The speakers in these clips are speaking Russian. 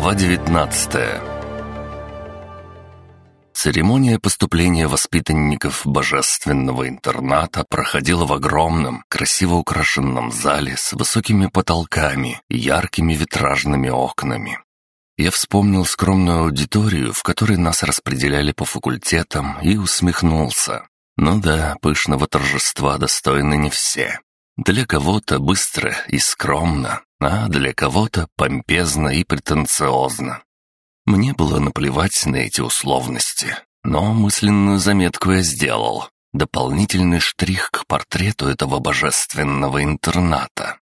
Глава 19 Церемония поступления воспитанников божественного интерната проходила в огромном, красиво украшенном зале с высокими потолками и яркими витражными окнами. Я вспомнил скромную аудиторию, в которой нас распределяли по факультетам, и усмехнулся. Ну да, пышного торжества достойны не все. Для кого-то быстро и скромно, а для кого-то помпезно и претенциозно. Мне было наплевать на эти условности, но мысленную заметку я сделал. Дополнительный штрих к портрету этого божественного интерната.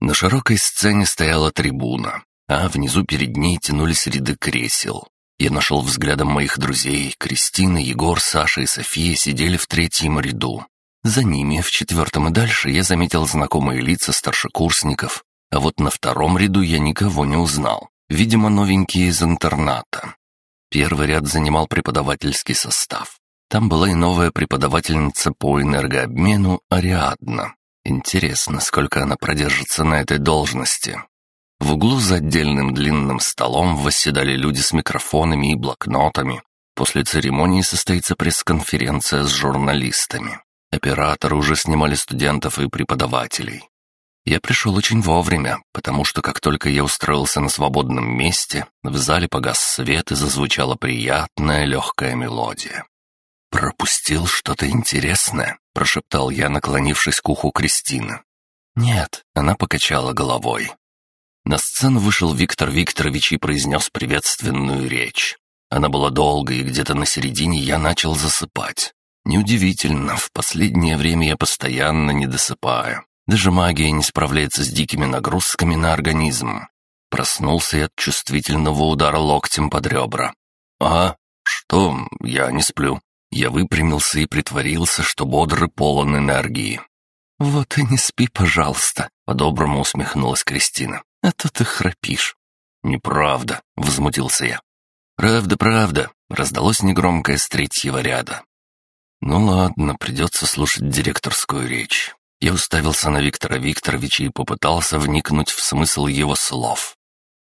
На широкой сцене стояла трибуна, а внизу перед ней тянулись ряды кресел. Я нашел взглядом моих друзей, Кристина, Егор, Саша и София сидели в третьем ряду. За ними, в четвертом и дальше, я заметил знакомые лица старшекурсников, а вот на втором ряду я никого не узнал. Видимо, новенькие из интерната. Первый ряд занимал преподавательский состав. Там была и новая преподавательница по энергообмену Ариадна. Интересно, сколько она продержится на этой должности. В углу за отдельным длинным столом восседали люди с микрофонами и блокнотами. После церемонии состоится пресс-конференция с журналистами. Операторы уже снимали студентов и преподавателей. Я пришел очень вовремя, потому что как только я устроился на свободном месте, в зале погас свет и зазвучала приятная легкая мелодия. «Пропустил что-то интересное?» — прошептал я, наклонившись к уху Кристины. «Нет», — она покачала головой. На сцену вышел Виктор Викторович и произнес приветственную речь. Она была долгой, и где-то на середине я начал засыпать. Неудивительно, в последнее время я постоянно не досыпаю. Даже магия не справляется с дикими нагрузками на организм. Проснулся я от чувствительного удара локтем под ребра. «А? Что? Я не сплю». Я выпрямился и притворился, что бодрый полон энергии. «Вот и не спи, пожалуйста», — по-доброму усмехнулась Кристина. «А то ты храпишь». «Неправда», — возмутился я. «Правда, правда», — раздалось негромкое с третьего ряда. «Ну ладно, придется слушать директорскую речь. Я уставился на Виктора Викторовича и попытался вникнуть в смысл его слов.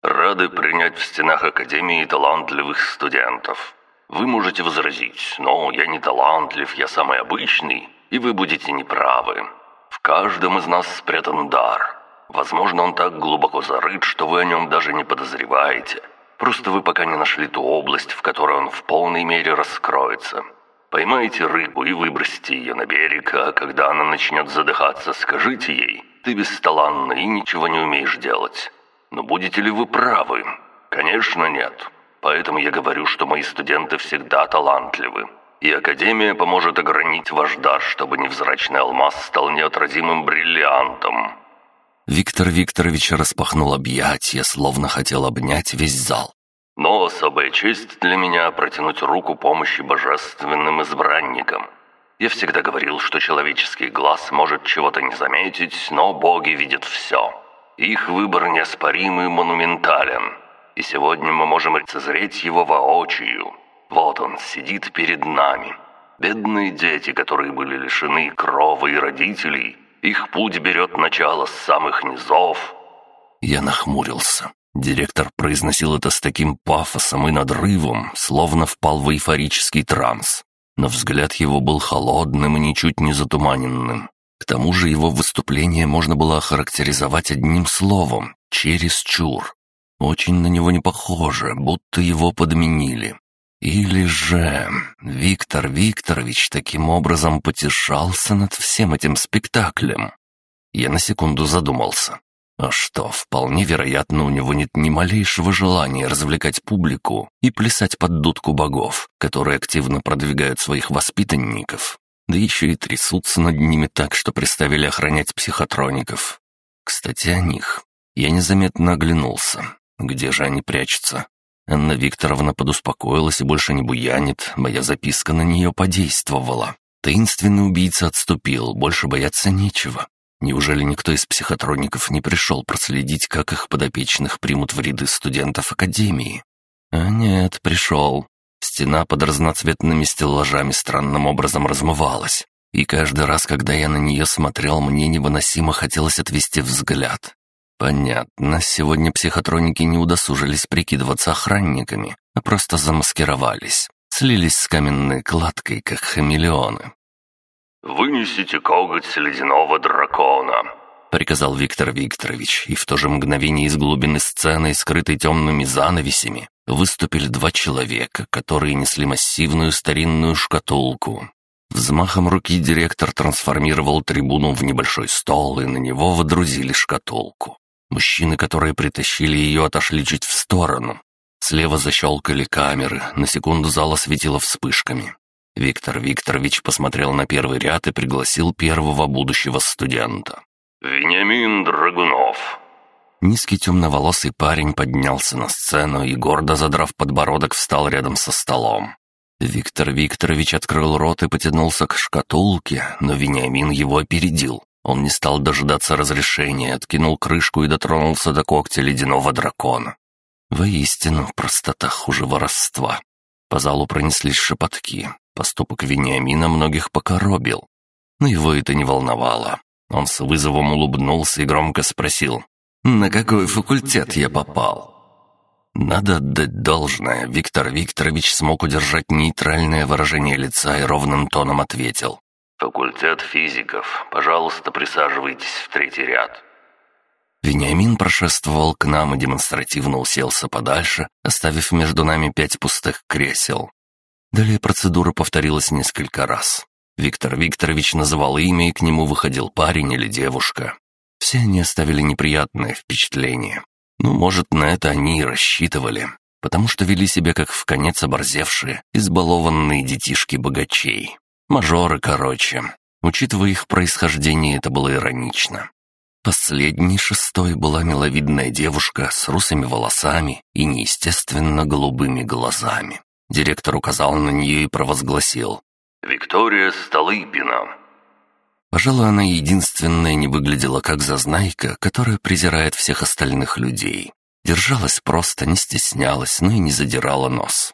«Рады принять в стенах Академии талантливых студентов. Вы можете возразить, но я не талантлив, я самый обычный, и вы будете неправы. В каждом из нас спрятан дар. Возможно, он так глубоко зарыт, что вы о нем даже не подозреваете. Просто вы пока не нашли ту область, в которой он в полной мере раскроется. Поймайте рыбу и выбросьте ее на берег, а когда она начнет задыхаться, скажите ей, ты бесталанный и ничего не умеешь делать. Но будете ли вы правы? Конечно, нет. Поэтому я говорю, что мои студенты всегда талантливы. И Академия поможет огранить ваш дар, чтобы невзрачный алмаз стал неотразимым бриллиантом». Виктор Викторович распахнул объятия, словно хотел обнять весь зал. Но особая честь для меня протянуть руку помощи божественным избранникам. Я всегда говорил, что человеческий глаз может чего-то не заметить, но боги видят все. Их выбор неоспорим и монументален. И сегодня мы можем лицезреть его воочию. Вот он сидит перед нами. Бедные дети, которые были лишены крова и родителей, их путь берет начало с самых низов. Я нахмурился. Директор произносил это с таким пафосом и надрывом, словно впал в эйфорический транс. Но взгляд его был холодным и ничуть не затуманенным. К тому же его выступление можно было охарактеризовать одним словом — чересчур. Очень на него не похоже, будто его подменили. Или же Виктор Викторович таким образом потешался над всем этим спектаклем. Я на секунду задумался. А что, вполне вероятно, у него нет ни малейшего желания развлекать публику и плясать под дудку богов, которые активно продвигают своих воспитанников, да еще и трясутся над ними так, что приставили охранять психотроников. Кстати, о них. Я незаметно оглянулся. Где же они прячутся? Анна Викторовна подуспокоилась и больше не буянит, моя записка на нее подействовала. Таинственный убийца отступил, больше бояться нечего. Неужели никто из психотроников не пришел проследить, как их подопечных примут в ряды студентов Академии? А нет, пришел. Стена под разноцветными стеллажами странным образом размывалась. И каждый раз, когда я на нее смотрел, мне невыносимо хотелось отвести взгляд. Понятно, сегодня психотроники не удосужились прикидываться охранниками, а просто замаскировались. Слились с каменной кладкой, как хамелеоны. «Вынесите коготь ледяного дракона», — приказал Виктор Викторович, и в то же мгновение из глубины сцены, скрытой темными занавесями, выступили два человека, которые несли массивную старинную шкатулку. Взмахом руки директор трансформировал трибуну в небольшой стол, и на него водрузили шкатулку. Мужчины, которые притащили ее, отошли чуть в сторону. Слева защелкали камеры, на секунду зал осветило вспышками. Виктор Викторович посмотрел на первый ряд и пригласил первого будущего студента. «Вениамин Драгунов». Низкий темноволосый парень поднялся на сцену и, гордо задрав подбородок, встал рядом со столом. Виктор Викторович открыл рот и потянулся к шкатулке, но Вениамин его опередил. Он не стал дожидаться разрешения, откинул крышку и дотронулся до когтя ледяного дракона. Воистину, простота хуже воровства. По залу пронеслись шепотки. Поступок Вениамина многих покоробил. Но его это не волновало. Он с вызовом улыбнулся и громко спросил, «На какой факультет я попал?» Надо отдать должное, Виктор Викторович смог удержать нейтральное выражение лица и ровным тоном ответил. «Факультет физиков. Пожалуйста, присаживайтесь в третий ряд». Вениамин прошествовал к нам и демонстративно уселся подальше, оставив между нами пять пустых кресел. Далее процедура повторилась несколько раз. Виктор Викторович называл имя, и к нему выходил парень или девушка. Все они оставили неприятное впечатление. Ну, может, на это они и рассчитывали, потому что вели себя как в конец оборзевшие, избалованные детишки богачей. Мажоры, короче. Учитывая их происхождение, это было иронично. Последней шестой была миловидная девушка с русыми волосами и неестественно голубыми глазами. Директор указал на нее и провозгласил. «Виктория Столыпина». Пожалуй, она единственная не выглядела как зазнайка, которая презирает всех остальных людей. Держалась просто, не стеснялась, но и не задирала нос.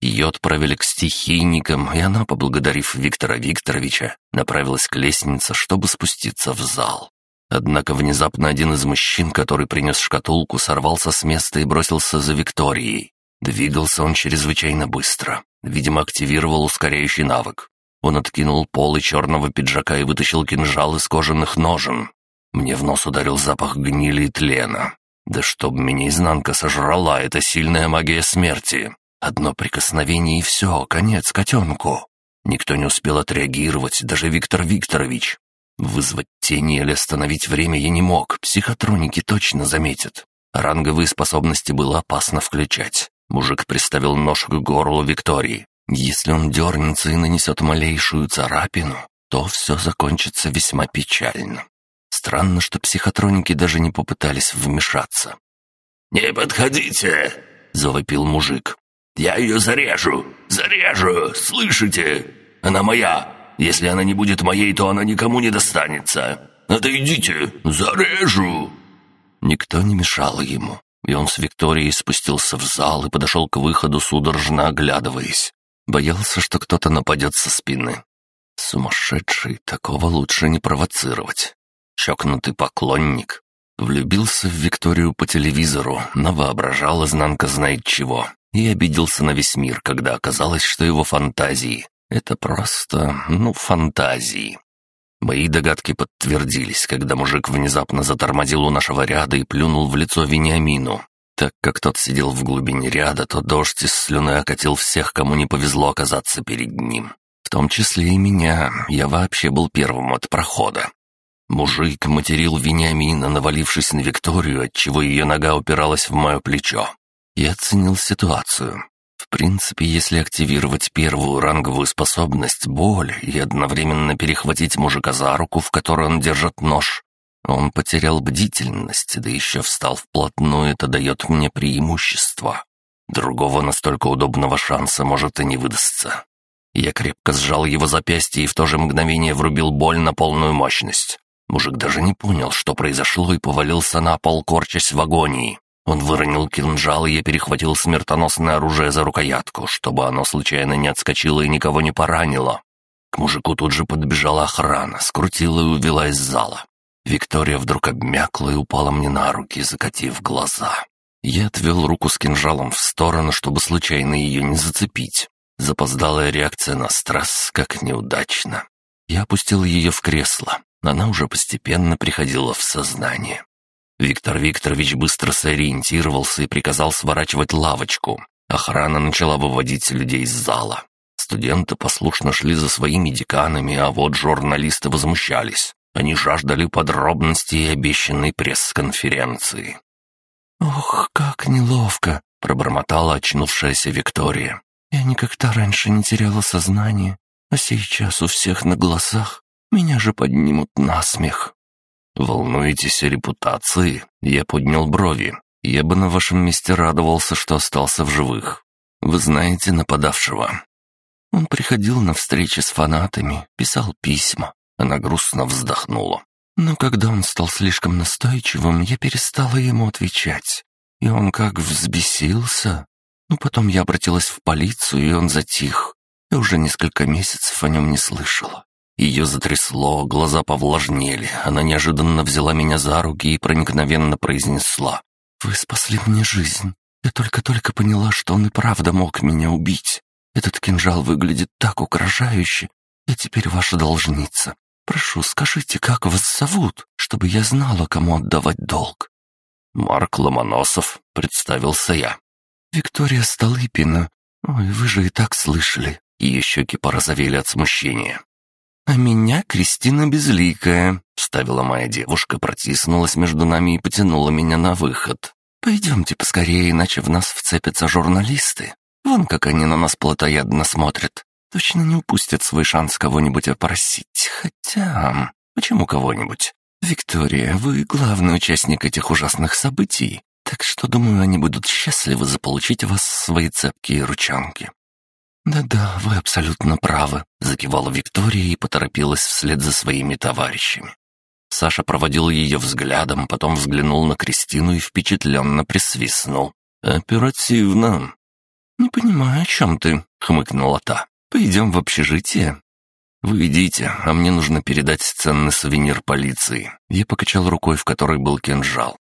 Ее отправили к стихийникам, и она, поблагодарив Виктора Викторовича, направилась к лестнице, чтобы спуститься в зал. Однако внезапно один из мужчин, который принес шкатулку, сорвался с места и бросился за Викторией. Двигался он чрезвычайно быстро. Видимо, активировал ускоряющий навык. Он откинул полы черного пиджака и вытащил кинжал из кожаных ножен. Мне в нос ударил запах гнили и тлена. Да чтоб меня изнанка сожрала, это сильная магия смерти. Одно прикосновение и все, конец котенку. Никто не успел отреагировать, даже Виктор Викторович. Вызвать тени или остановить время я не мог, психотроники точно заметят. Ранговые способности было опасно включать. Мужик приставил нож к горлу Виктории. Если он дернется и нанесет малейшую царапину, то все закончится весьма печально. Странно, что психотроники даже не попытались вмешаться. «Не подходите!» — завопил мужик. «Я ее зарежу! Зарежу! Слышите? Она моя! Если она не будет моей, то она никому не достанется. Отойдите, зарежу!» Никто не мешал ему, и он с Викторией спустился в зал и подошел к выходу, судорожно оглядываясь. Боялся, что кто-то нападет со спины. Сумасшедший, такого лучше не провоцировать. Чокнутый поклонник. Влюбился в Викторию по телевизору, навоображал изнанка знает чего. И обиделся на весь мир, когда оказалось, что его фантазии это просто, ну, фантазии. Мои догадки подтвердились, когда мужик внезапно затормозил у нашего ряда и плюнул в лицо Вениамину. Так как тот сидел в глубине ряда, то дождь из слюны окатил всех, кому не повезло оказаться перед ним. В том числе и меня, я вообще был первым от прохода. Мужик материл Вениамина, навалившись на Викторию, отчего ее нога упиралась в мое плечо. Я оценил ситуацию. В принципе, если активировать первую ранговую способность боль и одновременно перехватить мужика за руку, в которой он держит нож, он потерял бдительность, да еще встал вплотную, это дает мне преимущество. Другого настолько удобного шанса может и не выдастся. Я крепко сжал его запястье и в то же мгновение врубил боль на полную мощность. Мужик даже не понял, что произошло, и повалился на пол, корчась в агонии. Он выронил кинжал, и я перехватил смертоносное оружие за рукоятку, чтобы оно случайно не отскочило и никого не поранило. К мужику тут же подбежала охрана, скрутила и увела из зала. Виктория вдруг обмякла и упала мне на руки, закатив глаза. Я отвел руку с кинжалом в сторону, чтобы случайно ее не зацепить. Запоздалая реакция на стресс, как неудачно. Я опустил ее в кресло. Она уже постепенно приходила в сознание. Виктор Викторович быстро сориентировался и приказал сворачивать лавочку. Охрана начала выводить людей из зала. Студенты послушно шли за своими деканами, а вот журналисты возмущались. Они жаждали подробностей обещанной пресс-конференции. «Ох, как неловко!» — пробормотала очнувшаяся Виктория. «Я никогда раньше не теряла сознание, а сейчас у всех на глазах меня же поднимут на смех». «Волнуетесь о репутации?» Я поднял брови. «Я бы на вашем месте радовался, что остался в живых. Вы знаете нападавшего?» Он приходил на встречи с фанатами, писал письма. Она грустно вздохнула. Но когда он стал слишком настойчивым, я перестала ему отвечать. И он как взбесился. Ну, потом я обратилась в полицию, и он затих. И уже несколько месяцев о нем не слышала. Ее затрясло, глаза повлажнели. Она неожиданно взяла меня за руки и проникновенно произнесла. «Вы спасли мне жизнь. Я только-только поняла, что он и правда мог меня убить. Этот кинжал выглядит так угрожающе. Я теперь ваша должница. Прошу, скажите, как вас зовут, чтобы я знала, кому отдавать долг?» «Марк Ломоносов», — представился я. «Виктория Столыпина. Ой, вы же и так слышали». Ее щеки порозовели от смущения. «А меня Кристина Безликая», — вставила моя девушка, протиснулась между нами и потянула меня на выход. «Пойдемте поскорее, иначе в нас вцепятся журналисты. Вон как они на нас плотоядно смотрят. Точно не упустят свой шанс кого-нибудь опросить. Хотя... Почему кого-нибудь? Виктория, вы главный участник этих ужасных событий, так что, думаю, они будут счастливы заполучить вас в свои цепкие ручонки. «Да-да, вы абсолютно правы», — закивала Виктория и поторопилась вслед за своими товарищами. Саша проводил ее взглядом, потом взглянул на Кристину и впечатленно присвистнул. «Оперативно». «Не понимаю, о чем ты», — хмыкнула та. «Пойдем в общежитие». «Вы идите, а мне нужно передать ценный сувенир полиции». Я покачал рукой, в которой был кинжал.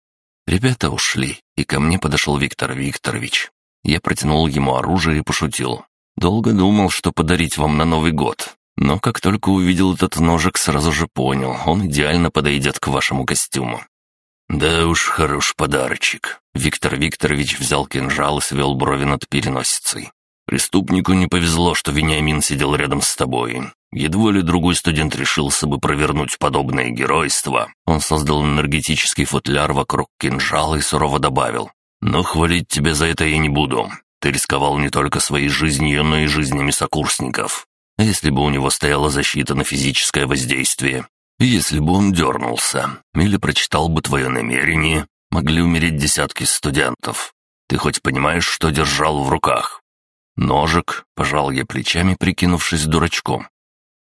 Ребята ушли, и ко мне подошел Виктор Викторович. Я протянул ему оружие и пошутил. Долго думал, что подарить вам на Новый год. Но как только увидел этот ножик, сразу же понял, он идеально подойдет к вашему костюму. Да уж, хорош подарочек. Виктор Викторович взял кинжал и свел брови над переносицей. Преступнику не повезло, что Вениамин сидел рядом с тобой. Едва ли другой студент решился бы провернуть подобное геройство. Он создал энергетический футляр вокруг кинжала и сурово добавил. «Но хвалить тебя за это я не буду. Ты рисковал не только своей жизнью, но и жизнями сокурсников. Если бы у него стояла защита на физическое воздействие? Если бы он дернулся или прочитал бы твое намерение, могли умереть десятки студентов. Ты хоть понимаешь, что держал в руках? Ножик, пожал я плечами, прикинувшись дурачком.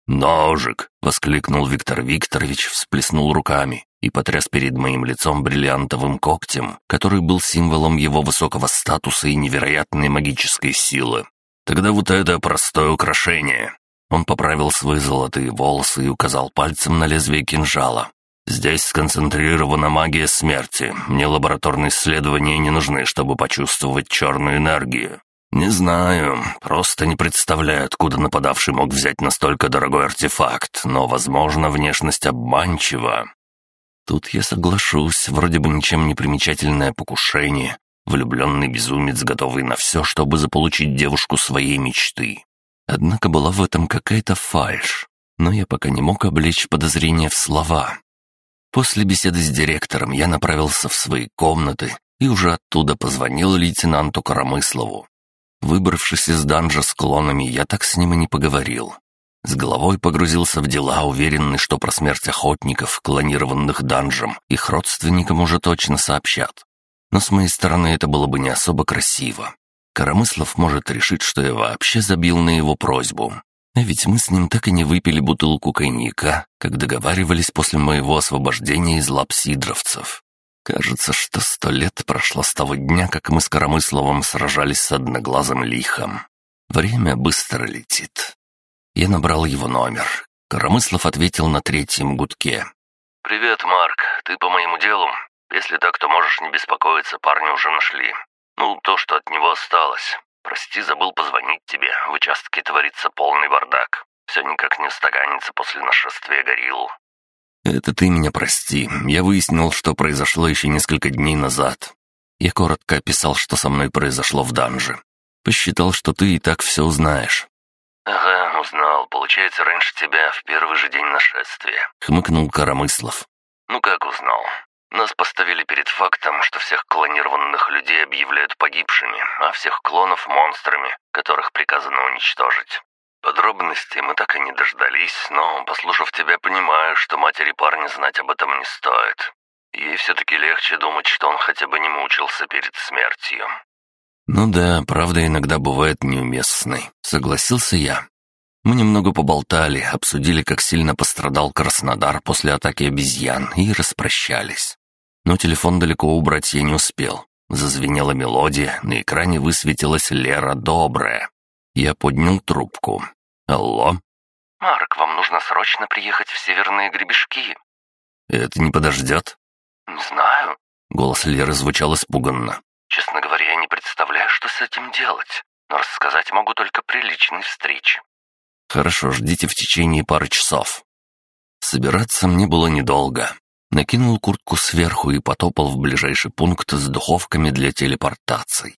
«Ножик!» — воскликнул Виктор Викторович, всплеснул руками и потряс перед моим лицом бриллиантовым когтем, который был символом его высокого статуса и невероятной магической силы. «Тогда вот это простое украшение!» Он поправил свои золотые волосы и указал пальцем на лезвие кинжала. «Здесь сконцентрирована магия смерти. Мне лабораторные исследования не нужны, чтобы почувствовать черную энергию. «Не знаю, просто не представляю, откуда нападавший мог взять настолько дорогой артефакт, но, возможно, внешность обманчива». Тут я соглашусь, вроде бы ничем не примечательное покушение, влюбленный безумец, готовый на все, чтобы заполучить девушку своей мечты. Однако была в этом какая-то фальшь, но я пока не мог облечь подозрения в слова. После беседы с директором я направился в свои комнаты и уже оттуда позвонил лейтенанту Коромыслову. Выбравшись из данжа с клонами, я так с ним и не поговорил. С головой погрузился в дела, уверенный, что про смерть охотников, клонированных данжем, их родственникам уже точно сообщат. Но с моей стороны это было бы не особо красиво. Коромыслов может решить, что я вообще забил на его просьбу. А ведь мы с ним так и не выпили бутылку коньяка, как договаривались после моего освобождения из лап сидровцев. Кажется, что сто лет прошло с того дня, как мы с Коромысловым сражались с одноглазым лихом. Время быстро летит. Я набрал его номер. Коромыслов ответил на третьем гудке. «Привет, Марк. Ты по моему делу? Если так, то можешь не беспокоиться, парня уже нашли. Ну, то, что от него осталось. Прости, забыл позвонить тебе. В участке творится полный бардак. Все никак не устаканится после нашествия горилл». «Это ты меня прости. Я выяснил, что произошло еще несколько дней назад. Я коротко описал, что со мной произошло в данже. Посчитал, что ты и так все узнаешь». «Ага, узнал. Получается, раньше тебя, в первый же день нашествия», — хмыкнул Коромыслов. «Ну как узнал? Нас поставили перед фактом, что всех клонированных людей объявляют погибшими, а всех клонов — монстрами, которых приказано уничтожить. Подробностей мы так и не дождались, но, послушав тебя, понимаю, что матери парня знать об этом не стоит. Ей все-таки легче думать, что он хотя бы не мучился перед смертью. «Ну да, правда иногда бывает неуместной», — согласился я. Мы немного поболтали, обсудили, как сильно пострадал Краснодар после атаки обезьян и распрощались. Но телефон далеко убрать я не успел. Зазвенела мелодия, на экране высветилась Лера Добрая. Я поднял трубку. «Алло?» «Марк, вам нужно срочно приехать в Северные Гребешки». «Это не подождет?» «Не знаю». Голос Леры звучал испуганно. «Честно говоря, я не представляю, что с этим делать. Но рассказать могу только при личной встрече». «Хорошо, ждите в течение пары часов». Собираться мне было недолго. Накинул куртку сверху и потопал в ближайший пункт с духовками для телепортаций.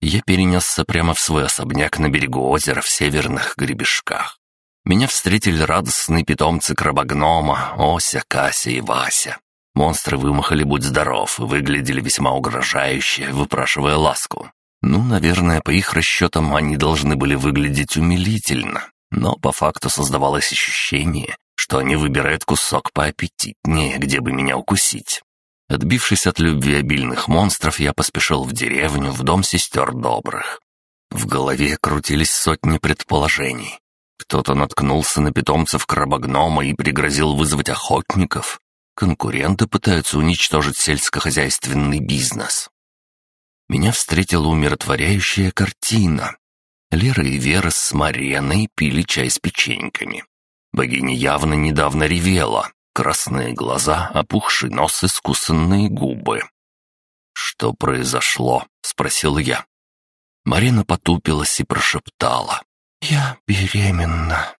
Я перенесся прямо в свой особняк на берегу озера в северных гребешках. Меня встретили радостные питомцы крабогнома Ося, Кася и Вася. Монстры вымахали «Будь здоров» и выглядели весьма угрожающе, выпрашивая ласку. Ну, наверное, по их расчетам они должны были выглядеть умилительно, но по факту создавалось ощущение, что они выбирают кусок поаппетитнее, где бы меня укусить. Отбившись от любви обильных монстров, я поспешил в деревню, в дом сестер добрых. В голове крутились сотни предположений. Кто-то наткнулся на питомцев крабогнома и пригрозил вызвать охотников. Конкуренты пытаются уничтожить сельскохозяйственный бизнес. Меня встретила умиротворяющая картина. Лера и Вера с Мареной пили чай с печеньками. Богиня явно недавно ревела. Красные глаза, опухший нос и скусанные губы. «Что произошло?» — спросил я. Марина потупилась и прошептала. «Я беременна».